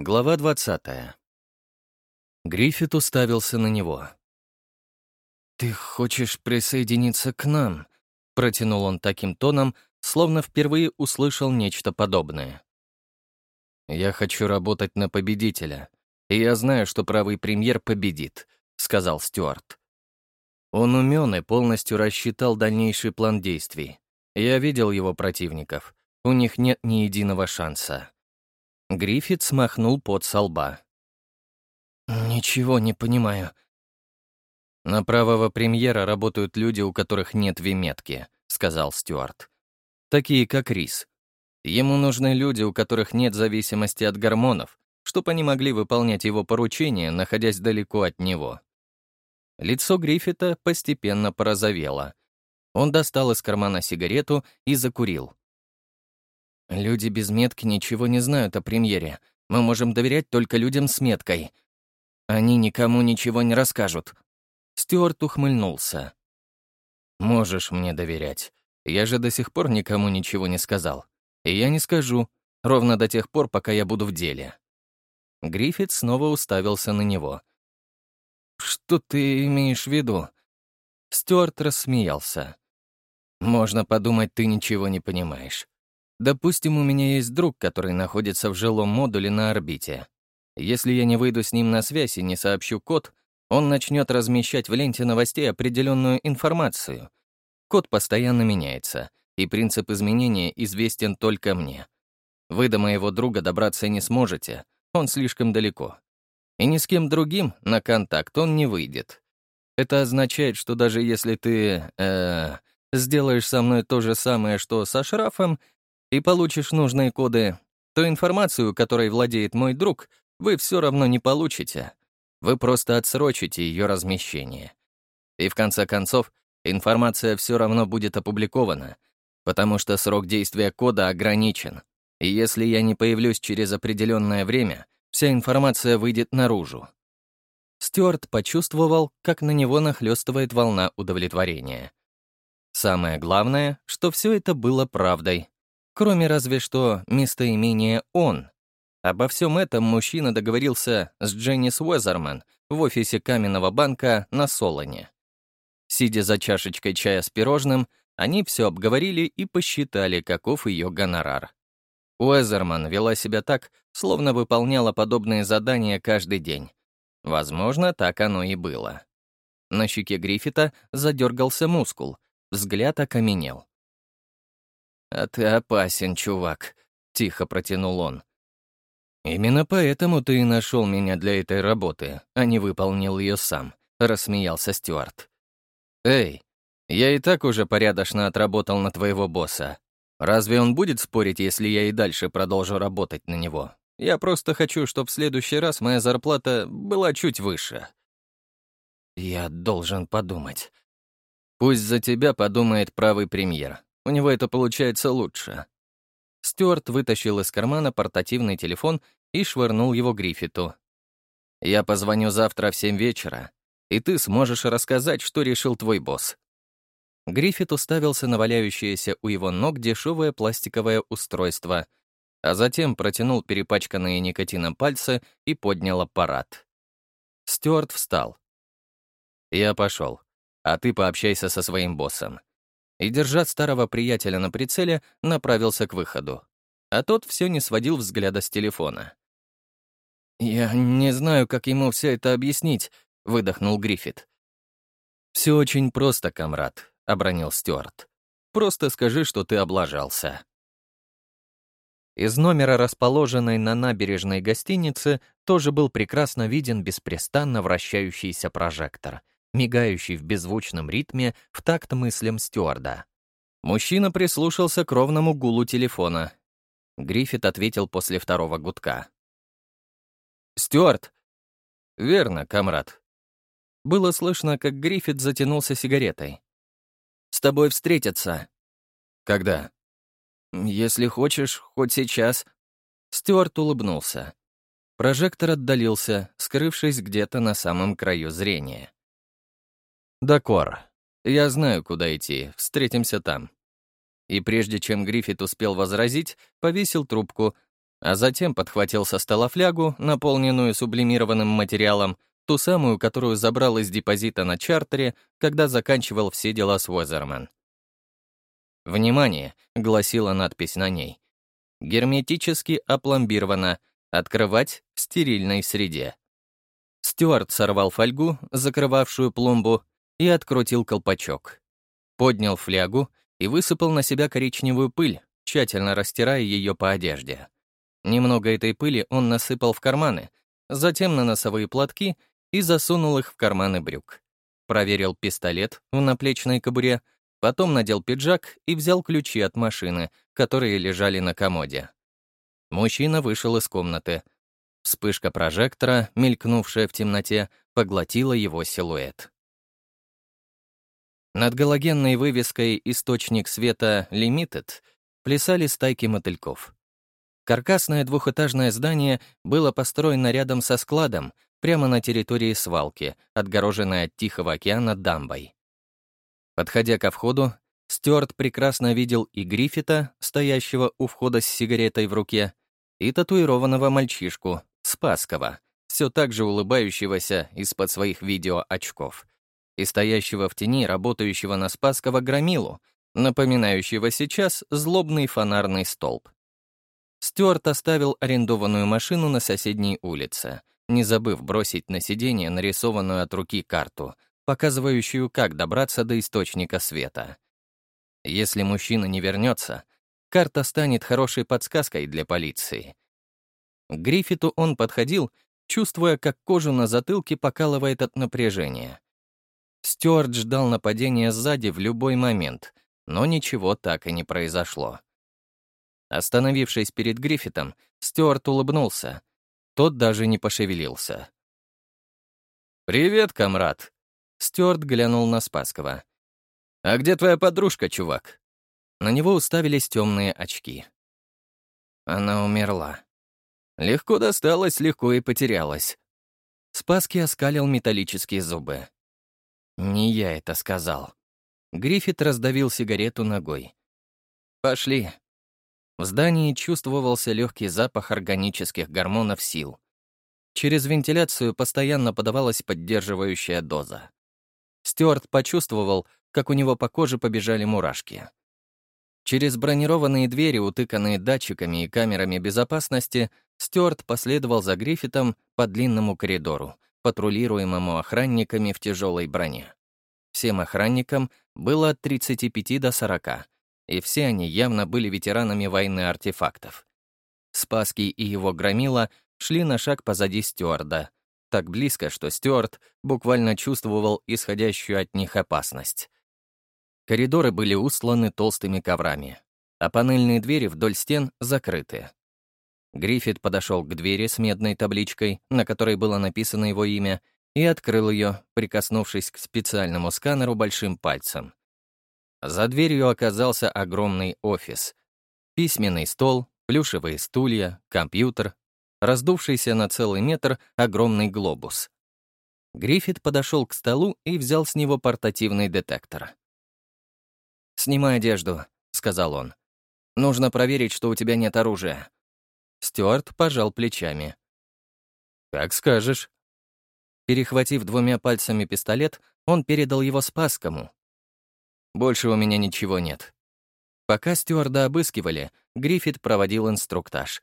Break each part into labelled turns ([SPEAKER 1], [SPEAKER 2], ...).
[SPEAKER 1] Глава 20. Гриффит уставился на него. «Ты хочешь присоединиться к нам?» — протянул он таким тоном, словно впервые услышал нечто подобное. «Я хочу работать на победителя, и я знаю, что правый премьер победит», — сказал Стюарт. Он умен и полностью рассчитал дальнейший план действий. Я видел его противников. У них нет ни единого шанса. Гриффит смахнул пот со лба. «Ничего не понимаю». «На правого премьера работают люди, у которых нет виметки», — сказал Стюарт. «Такие, как Рис. Ему нужны люди, у которых нет зависимости от гормонов, чтобы они могли выполнять его поручения, находясь далеко от него». Лицо Гриффита постепенно порозовело. Он достал из кармана сигарету и закурил. Люди без метки ничего не знают о премьере. Мы можем доверять только людям с меткой. Они никому ничего не расскажут. Стюарт ухмыльнулся. «Можешь мне доверять. Я же до сих пор никому ничего не сказал. И я не скажу, ровно до тех пор, пока я буду в деле». Гриффит снова уставился на него. «Что ты имеешь в виду?» Стюарт рассмеялся. «Можно подумать, ты ничего не понимаешь. Допустим, у меня есть друг, который находится в жилом модуле на орбите. Если я не выйду с ним на связь и не сообщу код, он начнет размещать в ленте новостей определенную информацию. Код постоянно меняется, и принцип изменения известен только мне. Вы до моего друга добраться не сможете, он слишком далеко. И ни с кем другим на контакт он не выйдет. Это означает, что даже если ты, э, сделаешь со мной то же самое, что со шрафом, и получишь нужные коды, то информацию, которой владеет мой друг, вы все равно не получите. Вы просто отсрочите ее размещение. И в конце концов, информация все равно будет опубликована, потому что срок действия кода ограничен. И если я не появлюсь через определенное время, вся информация выйдет наружу. Стюарт почувствовал, как на него нахлестывает волна удовлетворения. Самое главное, что все это было правдой, Кроме разве что местоимения «он». Обо всем этом мужчина договорился с Дженнис Уэзерман в офисе каменного банка на Солоне. Сидя за чашечкой чая с пирожным, они все обговорили и посчитали, каков ее гонорар. Уэзерман вела себя так, словно выполняла подобные задания каждый день. Возможно, так оно и было. На щеке Гриффита задергался мускул, взгляд окаменел. «А ты опасен, чувак», — тихо протянул он. «Именно поэтому ты и нашел меня для этой работы, а не выполнил ее сам», — рассмеялся Стюарт. «Эй, я и так уже порядочно отработал на твоего босса. Разве он будет спорить, если я и дальше продолжу работать на него? Я просто хочу, чтобы в следующий раз моя зарплата была чуть выше». «Я должен подумать». «Пусть за тебя подумает правый премьер. У него это получается лучше». Стюарт вытащил из кармана портативный телефон и швырнул его Гриффиту. «Я позвоню завтра в семь вечера, и ты сможешь рассказать, что решил твой босс». Гриффит уставился на валяющееся у его ног дешевое пластиковое устройство, а затем протянул перепачканные никотином пальцы и поднял аппарат. Стюарт встал. «Я пошел, а ты пообщайся со своим боссом и, держа старого приятеля на прицеле, направился к выходу. А тот все не сводил взгляда с телефона. «Я не знаю, как ему все это объяснить», — выдохнул Гриффит. «Все очень просто, комрад», — обронил Стюарт. «Просто скажи, что ты облажался». Из номера, расположенной на набережной гостиницы, тоже был прекрасно виден беспрестанно вращающийся прожектор — мигающий в беззвучном ритме в такт мыслям стюарда. Мужчина прислушался к ровному гулу телефона. Гриффит ответил после второго гудка. «Стюарт!» «Верно, комрад». Было слышно, как Гриффит затянулся сигаретой. «С тобой встретятся». «Когда?» «Если хочешь, хоть сейчас». Стюарт улыбнулся. Прожектор отдалился, скрывшись где-то на самом краю зрения. «Дакор. Я знаю, куда идти. Встретимся там». И прежде чем Гриффит успел возразить, повесил трубку, а затем подхватил со стола флягу, наполненную сублимированным материалом, ту самую, которую забрал из депозита на чартере, когда заканчивал все дела с Уэзерман. «Внимание!» — гласила надпись на ней. «Герметически опломбировано. Открывать в стерильной среде». Стюарт сорвал фольгу, закрывавшую пломбу, и открутил колпачок. Поднял флягу и высыпал на себя коричневую пыль, тщательно растирая ее по одежде. Немного этой пыли он насыпал в карманы, затем на носовые платки и засунул их в карманы брюк. Проверил пистолет в наплечной кобуре, потом надел пиджак и взял ключи от машины, которые лежали на комоде. Мужчина вышел из комнаты. Вспышка прожектора, мелькнувшая в темноте, поглотила его силуэт. Над галогенной вывеской «Источник света Limited» плясали стайки мотыльков. Каркасное двухэтажное здание было построено рядом со складом, прямо на территории свалки, отгороженной от Тихого океана дамбой. Подходя ко входу, Стюарт прекрасно видел и Гриффита, стоящего у входа с сигаретой в руке, и татуированного мальчишку, Спаскова, все так же улыбающегося из-под своих видеоочков, и стоящего в тени работающего на Спаскова громилу, напоминающего сейчас злобный фонарный столб. Стюарт оставил арендованную машину на соседней улице, не забыв бросить на сиденье нарисованную от руки карту, показывающую, как добраться до источника света. Если мужчина не вернется, карта станет хорошей подсказкой для полиции. К Гриффиту он подходил, чувствуя, как кожу на затылке покалывает от напряжения. Стюарт ждал нападения сзади в любой момент, но ничего так и не произошло. Остановившись перед Гриффитом, Стюарт улыбнулся. Тот даже не пошевелился. «Привет, комрад!» Стюарт глянул на Спаскова. «А где твоя подружка, чувак?» На него уставились темные очки. Она умерла. Легко досталась, легко и потерялась. Спаски оскалил металлические зубы. «Не я это сказал». Гриффит раздавил сигарету ногой. «Пошли, в здании чувствовался легкий запах органических гормонов сил. Через вентиляцию постоянно подавалась поддерживающая доза. Стюарт почувствовал, как у него по коже побежали мурашки. Через бронированные двери, утыканные датчиками и камерами безопасности, Стюарт последовал за Гриффитом по длинному коридору, патрулируемому охранниками в тяжелой броне. Всем охранникам было от 35 до 40, и все они явно были ветеранами войны артефактов. Спаский и его громила шли на шаг позади стюарда, так близко, что стюард буквально чувствовал исходящую от них опасность. Коридоры были устланы толстыми коврами, а панельные двери вдоль стен закрыты. Гриффит подошел к двери с медной табличкой, на которой было написано его имя, и открыл ее, прикоснувшись к специальному сканеру большим пальцем. За дверью оказался огромный офис. Письменный стол, плюшевые стулья, компьютер, раздувшийся на целый метр огромный глобус. Гриффит подошел к столу и взял с него портативный детектор. «Снимай одежду», — сказал он. «Нужно проверить, что у тебя нет оружия». Стюарт пожал плечами. «Как скажешь». Перехватив двумя пальцами пистолет, он передал его Спаскому, больше у меня ничего нет. Пока стюарда обыскивали, Гриффит проводил инструктаж.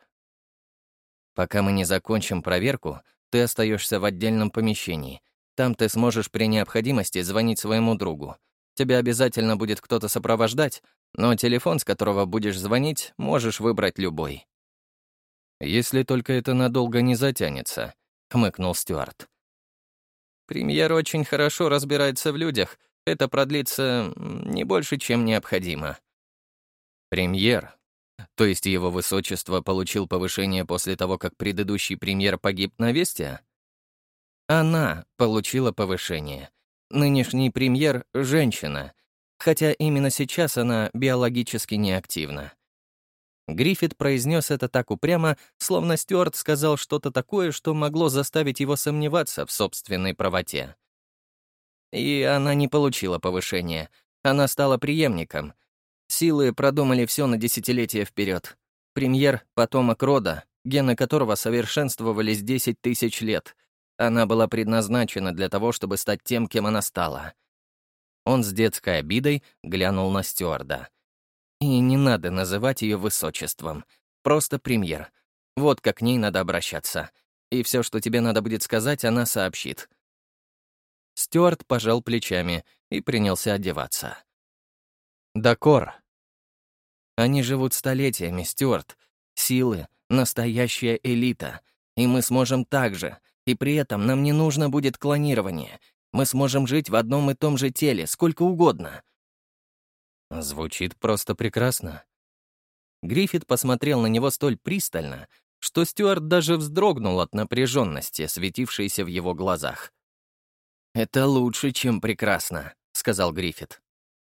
[SPEAKER 1] Пока мы не закончим проверку, ты остаешься в отдельном помещении. Там ты сможешь при необходимости звонить своему другу. Тебя обязательно будет кто-то сопровождать, но телефон, с которого будешь звонить, можешь выбрать любой. «Если только это надолго не затянется», — хмыкнул Стюарт. «Премьер очень хорошо разбирается в людях это продлится не больше, чем необходимо. Премьер, то есть его высочество получил повышение после того, как предыдущий премьер погиб на Весте? Она получила повышение. Нынешний премьер — женщина, хотя именно сейчас она биологически неактивна. Гриффит произнес это так упрямо, словно Стюарт сказал что-то такое, что могло заставить его сомневаться в собственной правоте. И она не получила повышения. Она стала преемником. Силы продумали все на десятилетия вперед. Премьер — потомок рода, гены которого совершенствовались 10 тысяч лет. Она была предназначена для того, чтобы стать тем, кем она стала. Он с детской обидой глянул на стюарда. И не надо называть ее высочеством. Просто премьер. Вот как к ней надо обращаться. И все, что тебе надо будет сказать, она сообщит. Стюарт пожал плечами и принялся одеваться. Дакор. Они живут столетиями, Стюарт. Силы — настоящая элита. И мы сможем так же. И при этом нам не нужно будет клонирование. Мы сможем жить в одном и том же теле, сколько угодно. Звучит просто прекрасно. Гриффит посмотрел на него столь пристально, что Стюарт даже вздрогнул от напряженности, светившейся в его глазах. «Это лучше, чем прекрасно», — сказал Гриффит.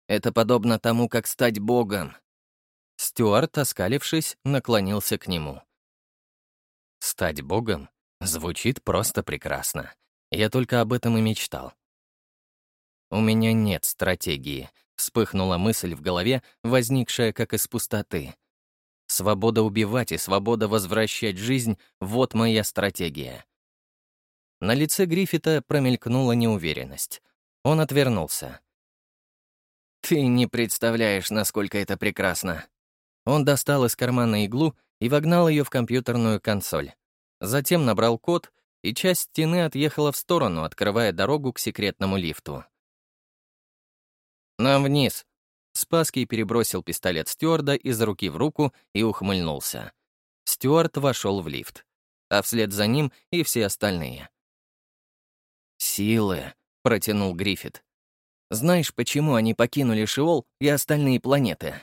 [SPEAKER 1] «Это подобно тому, как стать богом». Стюарт, оскалившись, наклонился к нему. «Стать богом звучит просто прекрасно. Я только об этом и мечтал». «У меня нет стратегии», — вспыхнула мысль в голове, возникшая как из пустоты. «Свобода убивать и свобода возвращать жизнь — вот моя стратегия». На лице Гриффита промелькнула неуверенность. Он отвернулся. «Ты не представляешь, насколько это прекрасно». Он достал из кармана иглу и вогнал ее в компьютерную консоль. Затем набрал код, и часть стены отъехала в сторону, открывая дорогу к секретному лифту. «Нам вниз!» Спаский перебросил пистолет стюарда из руки в руку и ухмыльнулся. Стюарт вошел в лифт, а вслед за ним и все остальные. «Силы», — протянул Гриффит. «Знаешь, почему они покинули Шиол и остальные планеты?»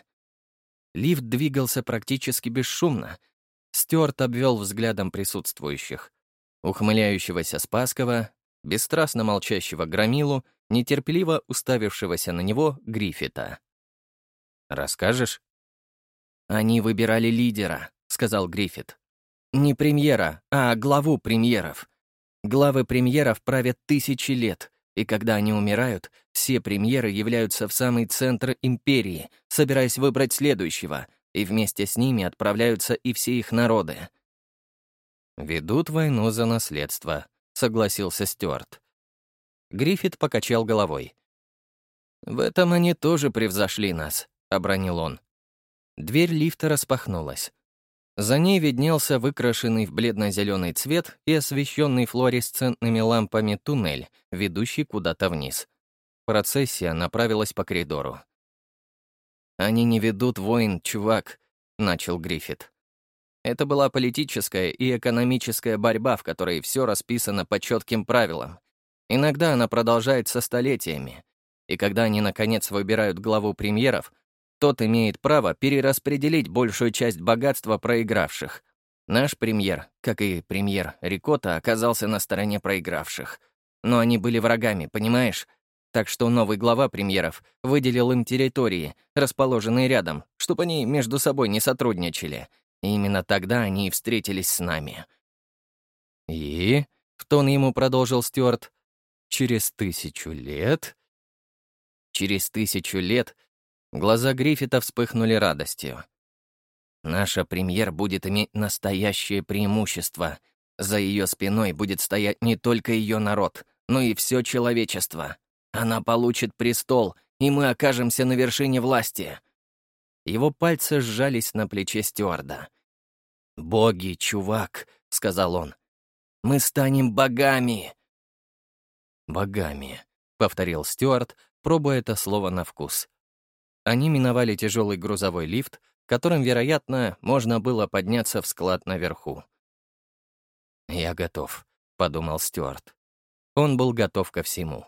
[SPEAKER 1] Лифт двигался практически бесшумно. Стюарт обвел взглядом присутствующих. Ухмыляющегося Спаскова, бесстрастно молчащего Громилу, нетерпеливо уставившегося на него Гриффита. «Расскажешь?» «Они выбирали лидера», — сказал Гриффит. «Не премьера, а главу премьеров. Главы премьеров правят тысячи лет, и когда они умирают, все премьеры являются в самый центр империи, собираясь выбрать следующего, и вместе с ними отправляются и все их народы. «Ведут войну за наследство», — согласился Стюарт. Гриффит покачал головой. «В этом они тоже превзошли нас», — обронил он. Дверь лифта распахнулась. За ней виднелся выкрашенный в бледно-зеленый цвет и освещенный флуоресцентными лампами туннель, ведущий куда-то вниз. Процессия направилась по коридору. «Они не ведут войн, чувак», — начал Гриффит. Это была политическая и экономическая борьба, в которой все расписано по четким правилам. Иногда она продолжается столетиями. И когда они, наконец, выбирают главу премьеров, тот имеет право перераспределить большую часть богатства проигравших. Наш премьер, как и премьер Рикота, оказался на стороне проигравших. Но они были врагами, понимаешь? Так что новый глава премьеров выделил им территории, расположенные рядом, чтобы они между собой не сотрудничали. И именно тогда они и встретились с нами. «И?» — в тон ему продолжил Стюарт. «Через тысячу лет?» «Через тысячу лет Глаза Гриффита вспыхнули радостью. «Наша премьер будет иметь настоящее преимущество. За ее спиной будет стоять не только ее народ, но и все человечество. Она получит престол, и мы окажемся на вершине власти». Его пальцы сжались на плече стюарда. «Боги, чувак», — сказал он. «Мы станем богами!» «Богами», — повторил Стюарт, пробуя это слово на вкус. Они миновали тяжелый грузовой лифт, которым, вероятно, можно было подняться в склад наверху. «Я готов», — подумал Стюарт. Он был готов ко всему.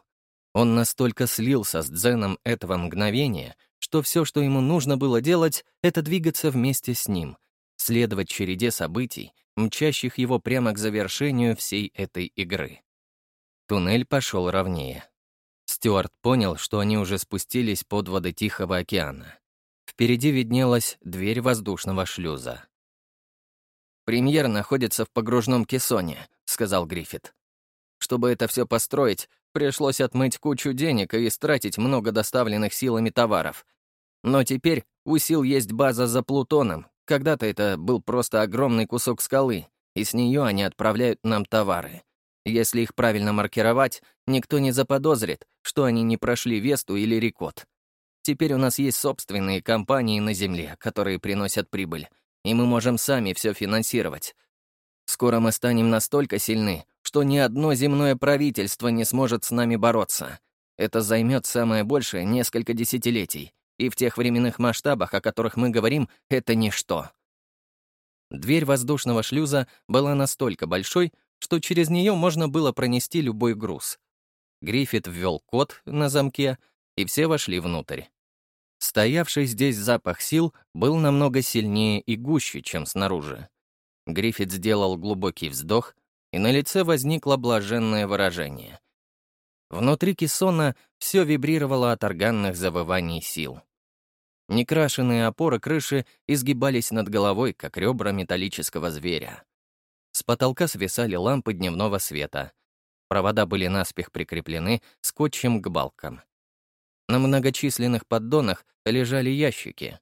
[SPEAKER 1] Он настолько слился с дзеном этого мгновения, что все, что ему нужно было делать, это двигаться вместе с ним, следовать череде событий, мчащих его прямо к завершению всей этой игры. Туннель пошел ровнее. Стюарт понял, что они уже спустились под воды Тихого океана. Впереди виднелась дверь воздушного шлюза. «Премьер находится в погружном кессоне», — сказал Гриффит. «Чтобы это все построить, пришлось отмыть кучу денег и истратить много доставленных силами товаров. Но теперь у сил есть база за Плутоном, когда-то это был просто огромный кусок скалы, и с нее они отправляют нам товары. Если их правильно маркировать, никто не заподозрит, что они не прошли Весту или Рекот. Теперь у нас есть собственные компании на Земле, которые приносят прибыль, и мы можем сами все финансировать. Скоро мы станем настолько сильны, что ни одно земное правительство не сможет с нами бороться. Это займет самое большее несколько десятилетий, и в тех временных масштабах, о которых мы говорим, это ничто. Дверь воздушного шлюза была настолько большой, что через нее можно было пронести любой груз. Гриффит ввел код на замке, и все вошли внутрь. Стоявший здесь запах сил был намного сильнее и гуще, чем снаружи. Гриффит сделал глубокий вздох, и на лице возникло блаженное выражение. Внутри кессона все вибрировало от органных завываний сил. Некрашенные опоры крыши изгибались над головой, как ребра металлического зверя. С потолка свисали лампы дневного света. Провода были наспех прикреплены скотчем к балкам. На многочисленных поддонах лежали ящики.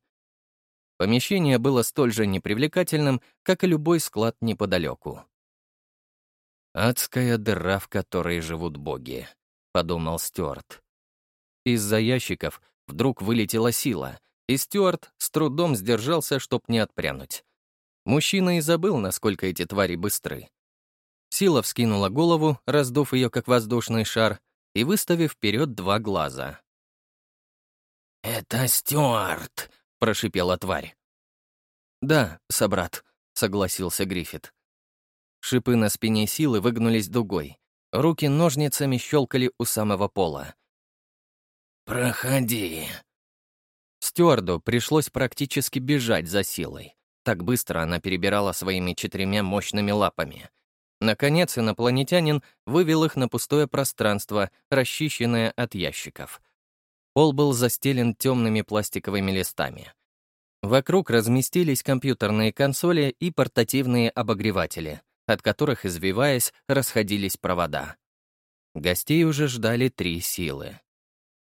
[SPEAKER 1] Помещение было столь же непривлекательным, как и любой склад неподалеку. «Адская дыра, в которой живут боги», — подумал Стюарт. Из-за ящиков вдруг вылетела сила, и Стюарт с трудом сдержался, чтоб не отпрянуть. Мужчина и забыл, насколько эти твари быстры. Сила вскинула голову, раздув ее как воздушный шар, и выставив вперед два глаза. «Это Стюарт!» — прошипела тварь. «Да, собрат», — согласился Гриффит. Шипы на спине силы выгнулись дугой. Руки ножницами щелкали у самого пола. «Проходи», Стюарду пришлось практически бежать за силой. Так быстро она перебирала своими четырьмя мощными лапами. Наконец, инопланетянин вывел их на пустое пространство, расчищенное от ящиков. Пол был застелен темными пластиковыми листами. Вокруг разместились компьютерные консоли и портативные обогреватели, от которых, извиваясь, расходились провода. Гостей уже ждали три силы.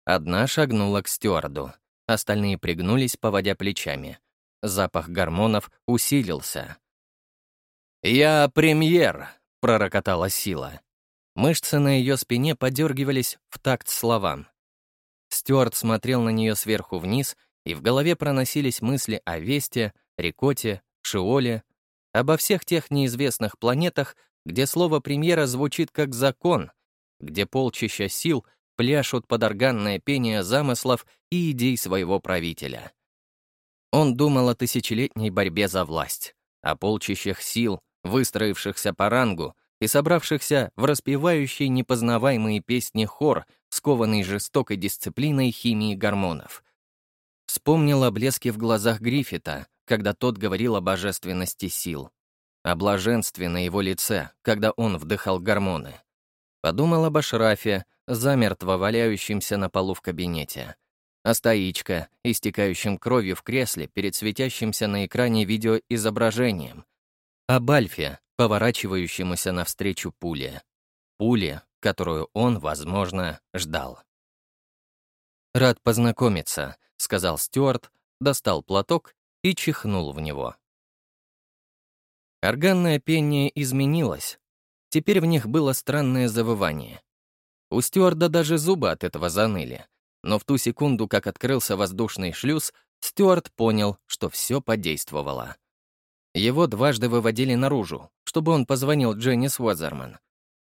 [SPEAKER 1] Одна шагнула к стюарду — Остальные пригнулись, поводя плечами. Запах гормонов усилился. «Я премьер!» — пророкотала сила. Мышцы на ее спине подергивались в такт словам. Стюарт смотрел на нее сверху вниз, и в голове проносились мысли о Весте, Рикоте, Шиоле, обо всех тех неизвестных планетах, где слово «премьера» звучит как закон, где полчища сил — пляшут под органное пение замыслов и идей своего правителя. Он думал о тысячелетней борьбе за власть, о полчищах сил, выстроившихся по рангу и собравшихся в распевающий непознаваемые песни хор, скованный жестокой дисциплиной химии гормонов. Вспомнил о блеске в глазах Гриффита, когда тот говорил о божественности сил, о блаженстве на его лице, когда он вдыхал гормоны. Подумал об Ашрафе, замертво валяющимся на полу в кабинете. А стоичка, истекающим кровью в кресле перед светящимся на экране видеоизображением. Об Бальфе, поворачивающемуся навстречу пуле. Пуле, которую он, возможно, ждал. «Рад познакомиться», — сказал Стюарт, достал платок и чихнул в него. Органное пение изменилось. Теперь в них было странное завывание. У стюарда даже зубы от этого заныли. Но в ту секунду, как открылся воздушный шлюз, Стюарт понял, что все подействовало. Его дважды выводили наружу, чтобы он позвонил Дженнис Уозерман.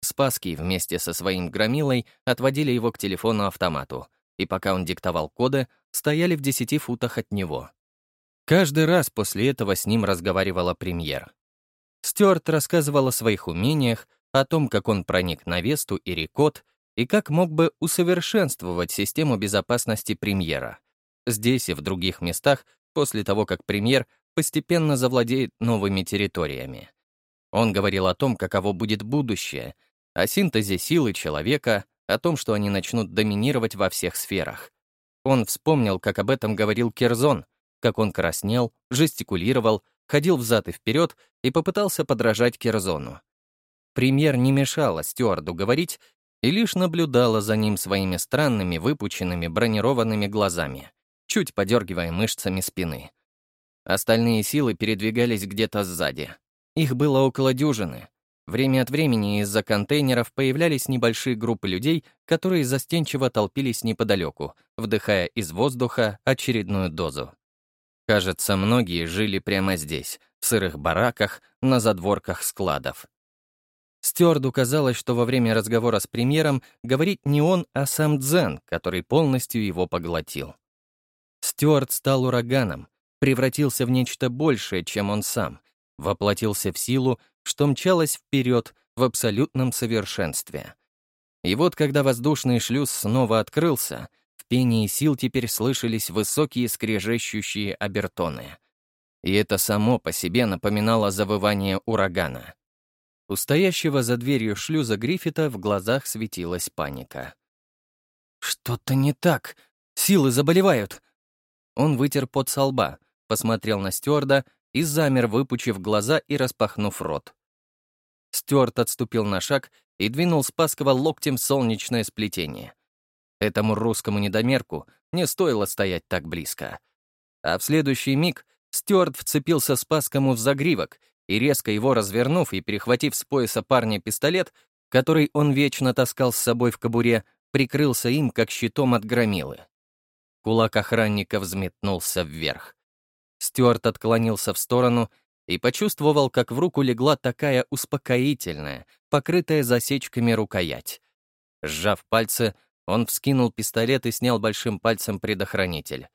[SPEAKER 1] Спаски вместе со своим громилой отводили его к телефону-автомату, и пока он диктовал коды, стояли в десяти футах от него. Каждый раз после этого с ним разговаривала премьер. Стюарт рассказывал о своих умениях, о том, как он проник на Весту и Рикот, и как мог бы усовершенствовать систему безопасности премьера. Здесь и в других местах, после того, как премьер постепенно завладеет новыми территориями. Он говорил о том, каково будет будущее, о синтезе силы человека, о том, что они начнут доминировать во всех сферах. Он вспомнил, как об этом говорил Керзон, как он краснел, жестикулировал, ходил взад и вперед и попытался подражать Керзону. Премьер не мешала стюарду говорить и лишь наблюдала за ним своими странными, выпученными, бронированными глазами, чуть подергивая мышцами спины. Остальные силы передвигались где-то сзади. Их было около дюжины. Время от времени из-за контейнеров появлялись небольшие группы людей, которые застенчиво толпились неподалеку, вдыхая из воздуха очередную дозу. Кажется, многие жили прямо здесь, в сырых бараках, на задворках складов. Стюарду казалось, что во время разговора с премьером говорит не он, а сам Дзен, который полностью его поглотил. Стюарт стал ураганом, превратился в нечто большее, чем он сам, воплотился в силу, что мчалась вперед в абсолютном совершенстве. И вот, когда воздушный шлюз снова открылся, в пении сил теперь слышались высокие скрежещущие обертоны. И это само по себе напоминало завывание урагана. У стоящего за дверью шлюза Гриффита в глазах светилась паника. «Что-то не так! Силы заболевают!» Он вытер пот со лба, посмотрел на стюарда и замер, выпучив глаза и распахнув рот. Стюарт отступил на шаг и двинул Спаскова локтем в солнечное сплетение. Этому русскому недомерку не стоило стоять так близко. А в следующий миг Стюарт вцепился Спаскому в загривок и, резко его развернув и перехватив с пояса парня пистолет, который он вечно таскал с собой в кобуре, прикрылся им, как щитом от громилы. Кулак охранника взметнулся вверх. Стюарт отклонился в сторону и почувствовал, как в руку легла такая успокоительная, покрытая засечками рукоять. Сжав пальцы, он вскинул пистолет и снял большим пальцем предохранитель.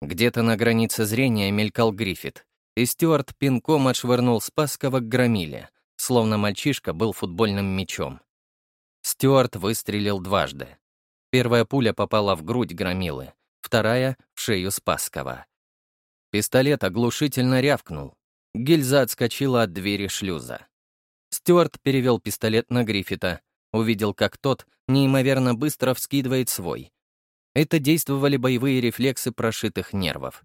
[SPEAKER 1] Где-то на границе зрения мелькал Гриффит, и Стюарт пинком отшвырнул Спасского к громиле, словно мальчишка был футбольным мячом. Стюарт выстрелил дважды. Первая пуля попала в грудь громилы, вторая — в шею Спасского. Пистолет оглушительно рявкнул. Гильза отскочила от двери шлюза. Стюарт перевел пистолет на Гриффита, увидел, как тот неимоверно быстро вскидывает свой. Это действовали боевые рефлексы прошитых нервов.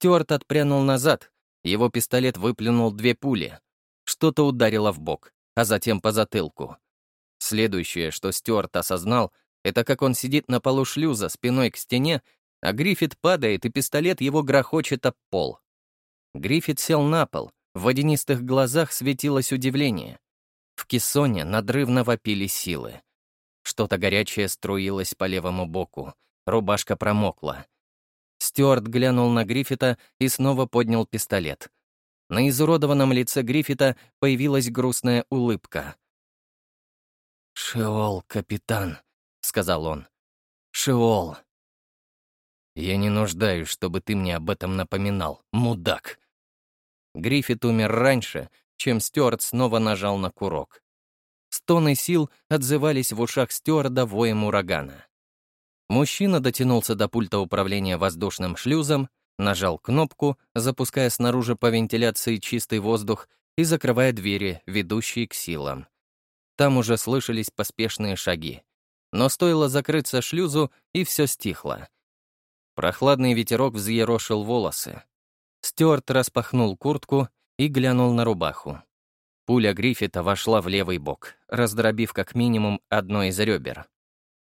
[SPEAKER 1] Стюарт отпрянул назад, его пистолет выплюнул две пули. Что-то ударило в бок, а затем по затылку. Следующее, что Стюарт осознал, это как он сидит на полу шлюза спиной к стене, а Гриффит падает, и пистолет его грохочет об пол. Гриффит сел на пол, в водянистых глазах светилось удивление. В кессоне надрывно вопили силы. Что-то горячее струилось по левому боку, рубашка промокла. Стюарт глянул на Гриффита и снова поднял пистолет. На изуродованном лице Гриффита появилась грустная улыбка. «Шеол, капитан», — сказал он. «Шеол». «Я не нуждаюсь, чтобы ты мне об этом напоминал, мудак». Гриффит умер раньше, чем Стюарт снова нажал на курок. Стоны сил отзывались в ушах Стюарда воем урагана. Мужчина дотянулся до пульта управления воздушным шлюзом, нажал кнопку, запуская снаружи по вентиляции чистый воздух и закрывая двери, ведущие к силам. Там уже слышались поспешные шаги. Но стоило закрыться шлюзу, и все стихло. Прохладный ветерок взъерошил волосы. Стюарт распахнул куртку и глянул на рубаху. Пуля Гриффита вошла в левый бок, раздробив как минимум одно из ребер.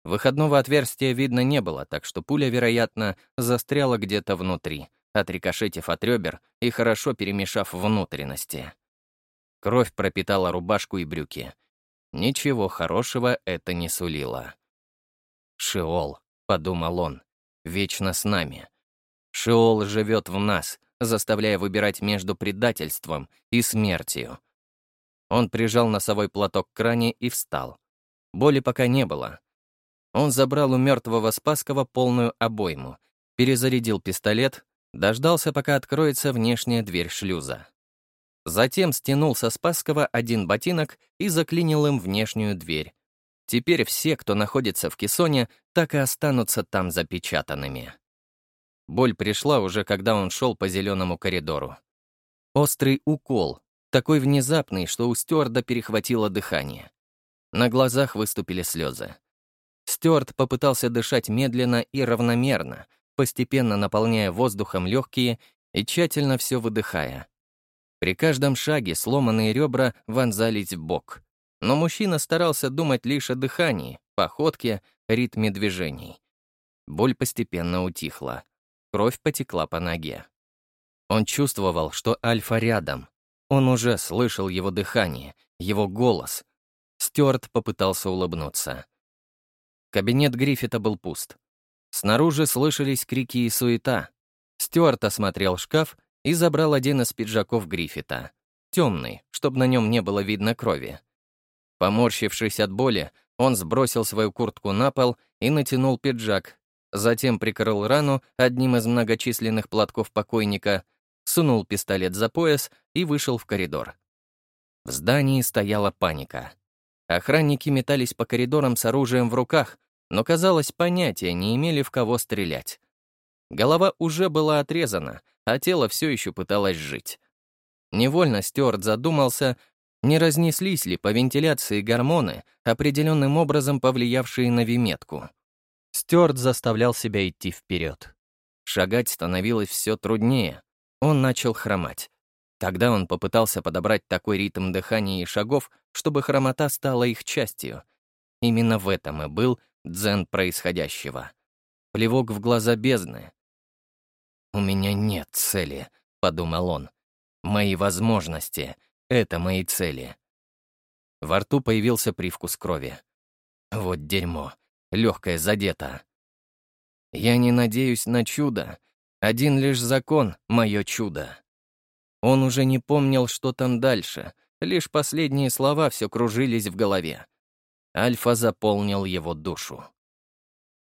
[SPEAKER 1] Выходного отверстия видно не было, так что пуля, вероятно, застряла где-то внутри, отрикошетив от ребер и хорошо перемешав внутренности. Кровь пропитала рубашку и брюки. Ничего хорошего это не сулило. «Шиол», — подумал он, — «вечно с нами. Шиол живет в нас, заставляя выбирать между предательством и смертью». Он прижал носовой платок к ране и встал. Боли пока не было. Он забрал у мертвого Спаскова полную обойму, перезарядил пистолет, дождался, пока откроется внешняя дверь шлюза. Затем стянул со Спасского один ботинок и заклинил им внешнюю дверь. Теперь все, кто находится в кессоне, так и останутся там запечатанными. Боль пришла уже, когда он шел по зеленому коридору. Острый укол, такой внезапный, что у Стюарда перехватило дыхание. На глазах выступили слезы. Стюарт попытался дышать медленно и равномерно, постепенно наполняя воздухом легкие и тщательно все выдыхая. При каждом шаге сломанные ребра вонзались в бок. Но мужчина старался думать лишь о дыхании, походке, ритме движений. Боль постепенно утихла. Кровь потекла по ноге. Он чувствовал, что Альфа рядом. Он уже слышал его дыхание, его голос. Стюарт попытался улыбнуться. Кабинет Гриффита был пуст. Снаружи слышались крики и суета. Стюарт осмотрел шкаф и забрал один из пиджаков Гриффита. Темный, чтобы на нем не было видно крови. Поморщившись от боли, он сбросил свою куртку на пол и натянул пиджак, затем прикрыл рану одним из многочисленных платков покойника, сунул пистолет за пояс и вышел в коридор. В здании стояла паника. Охранники метались по коридорам с оружием в руках, но, казалось, понятия не имели, в кого стрелять. Голова уже была отрезана, а тело все еще пыталось жить. Невольно Стюарт задумался, не разнеслись ли по вентиляции гормоны, определенным образом повлиявшие на виметку. Стюарт заставлял себя идти вперед. Шагать становилось все труднее. Он начал хромать. Тогда он попытался подобрать такой ритм дыхания и шагов, чтобы хромота стала их частью. Именно в этом и был дзен происходящего. Плевок в глаза бездны. «У меня нет цели», — подумал он. «Мои возможности — это мои цели». Во рту появился привкус крови. Вот дерьмо. Легкое задето. Я не надеюсь на чудо. Один лишь закон — мое чудо. Он уже не помнил, что там дальше. Лишь последние слова все кружились в голове. Альфа заполнил его душу.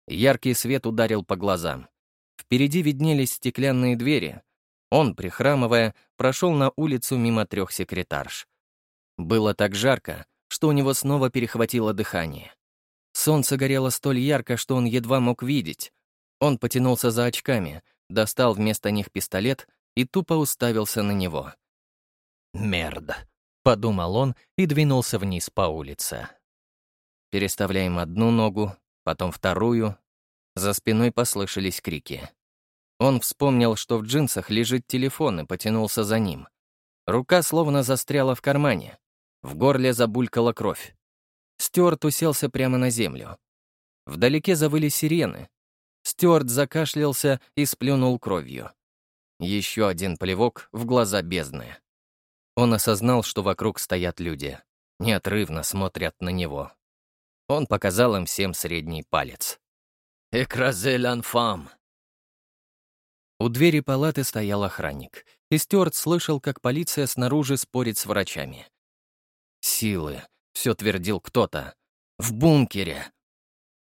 [SPEAKER 1] Яркий свет ударил по глазам. Впереди виднелись стеклянные двери. Он, прихрамывая, прошел на улицу мимо трех секретарш. Было так жарко, что у него снова перехватило дыхание. Солнце горело столь ярко, что он едва мог видеть. Он потянулся за очками, достал вместо них пистолет и тупо уставился на него. «Мерд», — подумал он и двинулся вниз по улице. Переставляем одну ногу, потом вторую. За спиной послышались крики. Он вспомнил, что в джинсах лежит телефон и потянулся за ним. Рука словно застряла в кармане. В горле забулькала кровь. Стюарт уселся прямо на землю. Вдалеке завыли сирены. Стюарт закашлялся и сплюнул кровью. Еще один плевок в глаза бездны. Он осознал, что вокруг стоят люди. Неотрывно смотрят на него. Он показал им всем средний палец. «Экразель анфам!» У двери палаты стоял охранник, и Стюарт слышал, как полиция снаружи спорит с врачами. «Силы», — все твердил кто-то. «В бункере».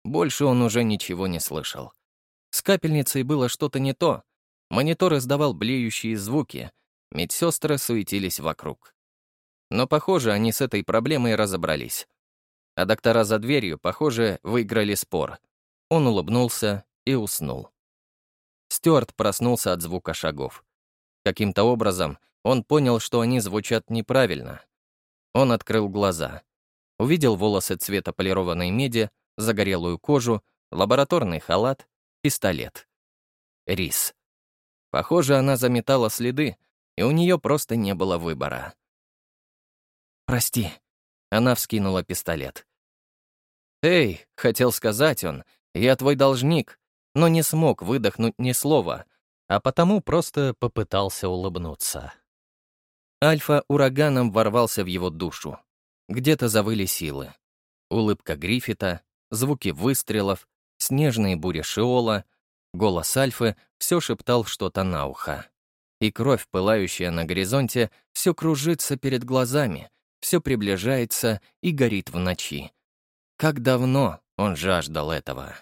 [SPEAKER 1] Больше он уже ничего не слышал. С капельницей было что-то не то. Монитор издавал блеющие звуки, медсестры суетились вокруг. Но, похоже, они с этой проблемой разобрались. А доктора за дверью, похоже, выиграли спор. Он улыбнулся и уснул. Стюарт проснулся от звука шагов. Каким-то образом он понял, что они звучат неправильно. Он открыл глаза. Увидел волосы цвета полированной меди, загорелую кожу, лабораторный халат, пистолет. Рис. Похоже, она заметала следы, и у нее просто не было выбора. «Прости», — она вскинула пистолет. «Эй», — хотел сказать он, — «я твой должник», но не смог выдохнуть ни слова, а потому просто попытался улыбнуться. Альфа ураганом ворвался в его душу. Где-то завыли силы. Улыбка Гриффита, звуки выстрелов, снежные бури Шиола, голос Альфы все шептал что-то на ухо. И кровь, пылающая на горизонте, все кружится перед глазами, все приближается и горит в ночи. Как давно он жаждал этого.